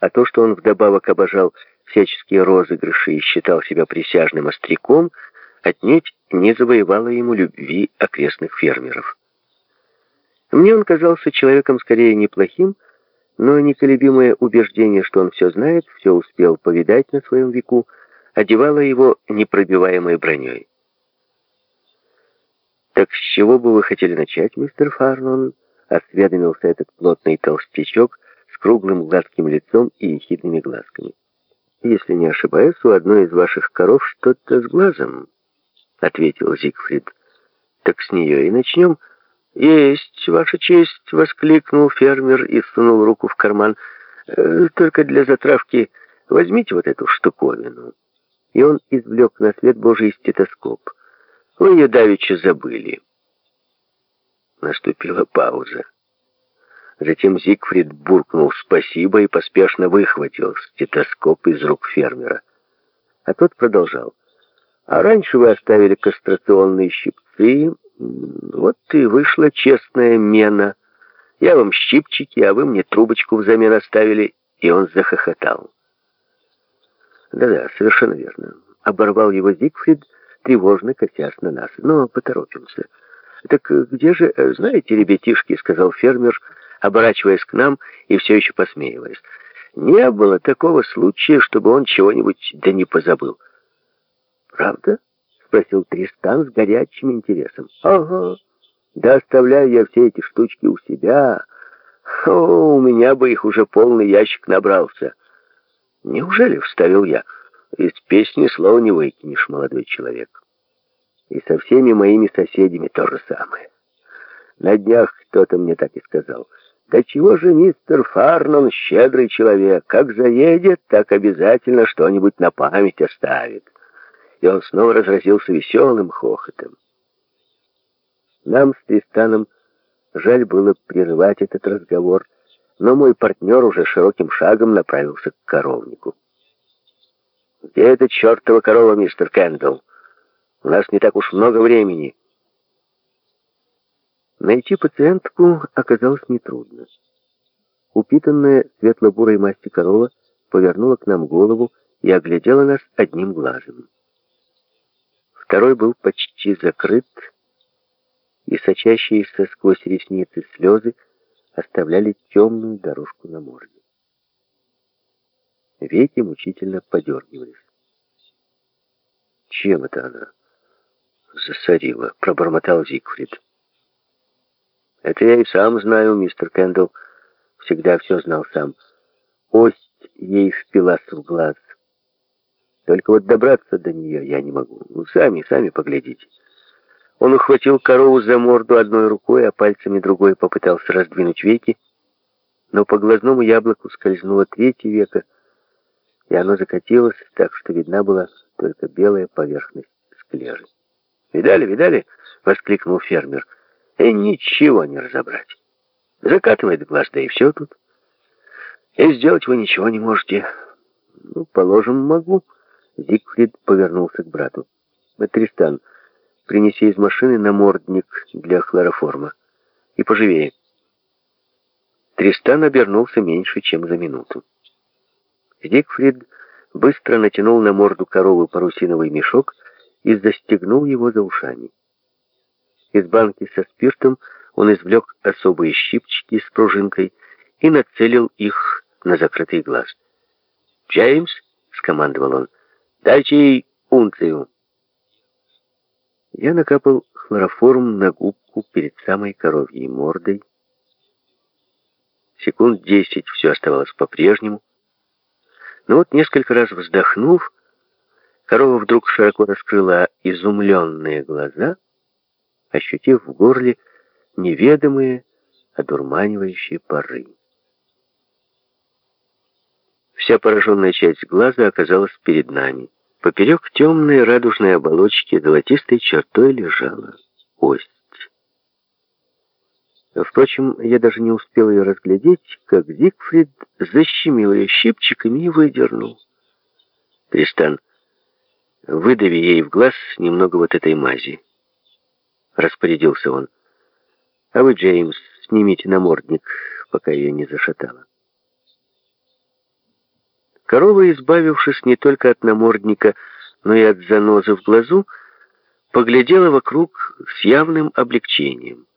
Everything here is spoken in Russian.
а то, что он вдобавок обожал всяческие розыгрыши и считал себя присяжным остряком, отнюдь не завоевало ему любви окрестных фермеров. Мне он казался человеком скорее неплохим, но неколебимое убеждение, что он все знает, все успел повидать на своем веку, одевало его непробиваемой броней. «Так с чего бы вы хотели начать, мистер Фарнон?» — осведомился этот плотный толстячок с круглым гладким лицом и ехидными глазками. «Если не ошибаюсь, у одной из ваших коров что-то с глазом», — ответил Зигфрид. «Так с нее и начнем». «Есть, ваша честь!» — воскликнул фермер и сунул руку в карман. «Э, «Только для затравки возьмите вот эту штуковину». И он извлек на свет Божий стетоскоп. «Вы ее давеча забыли». Наступила пауза. Затем Зигфрид буркнул «спасибо» и поспешно выхватил стетоскоп из рук фермера. А тот продолжал. «А раньше вы оставили кастрационные щипцы, вот и вышла честная мена. Я вам щипчики, а вы мне трубочку взамен оставили». И он захохотал. Да-да, совершенно верно. Оборвал его Зигфрид, тревожно косясь на нас. Но поторопимся. Так где же, знаете, ребятишки, сказал фермер, оборачиваясь к нам и все еще посмеиваясь. Не было такого случая, чтобы он чего-нибудь да не позабыл. Правда? Спросил Тристан с горячим интересом. Ага. Да оставляю я все эти штучки у себя. О, у меня бы их уже полный ящик набрался. Неужели, вставил я, из песни слова не выкинешь, молодой человек. И со всеми моими соседями то же самое. На днях кто-то мне так и сказал. Да чего же мистер Фарнон щедрый человек, как заедет, так обязательно что-нибудь на память оставит и он снова разразился веселым хохотом. Нам с Тристаном жаль было прерывать этот разговор, но мой партнер уже широким шагом направился к коровнику. «Где эта чертова корова, мистер Кэндалл? У нас не так уж много времени». Найти пациентку оказалось нетрудно. Упитанная светло-бурой масти корова повернула к нам голову и оглядела нас одним глазом. Второй был почти закрыт, и сочащиеся сквозь ресницы слезы оставляли темную дорожку на морде. Веки мучительно подергивались. «Чем это она?» «Засорила», — пробормотал Зигфрид. «Это я и сам знаю, мистер Кэндалл. Всегда все знал сам. Ость ей впилась в глаз». Только вот добраться до нее я не могу. Ну, сами, сами поглядите. Он ухватил корову за морду одной рукой, а пальцами другой попытался раздвинуть веки, но по глазному яблоку скользнуло третье веко, и оно закатилось так, что видна была только белая поверхность склежи. «Видали, видали?» — воскликнул фермер. «И ничего не разобрать. Закатывает глаз, да и все тут. И сделать вы ничего не можете. Ну, положим, могу». Зигфрид повернулся к брату. «Тристан, принеси из машины намордник для хлороформа. И поживее». Тристан обернулся меньше, чем за минуту. Зигфрид быстро натянул на морду коровы парусиновый мешок и застегнул его за ушами. Из банки со спиртом он извлек особые щипчики с пружинкой и нацелил их на закрытый глаз. «Джеймс!» — скомандовал он. Дайте ей унцию. Я накапал хлороформ на губку перед самой коровьей мордой. Секунд десять все оставалось по-прежнему. Но вот несколько раз вздохнув, корова вдруг широко раскрыла изумленные глаза, ощутив в горле неведомые, одурманивающие пары. Вся пораженная часть глаза оказалась перед нами. Поперек темной радужной оболочки золотистой чертой лежала ось. Впрочем, я даже не успел ее разглядеть, как Зигфрид защемил ее щипчиками и выдернул. «Тристан, выдави ей в глаз немного вот этой мази», — распорядился он. «А вы, Джеймс, снимите намордник, пока ее не зашатало». Корова, избавившись не только от намордника, но и от занозы в глазу, поглядела вокруг с явным облегчением.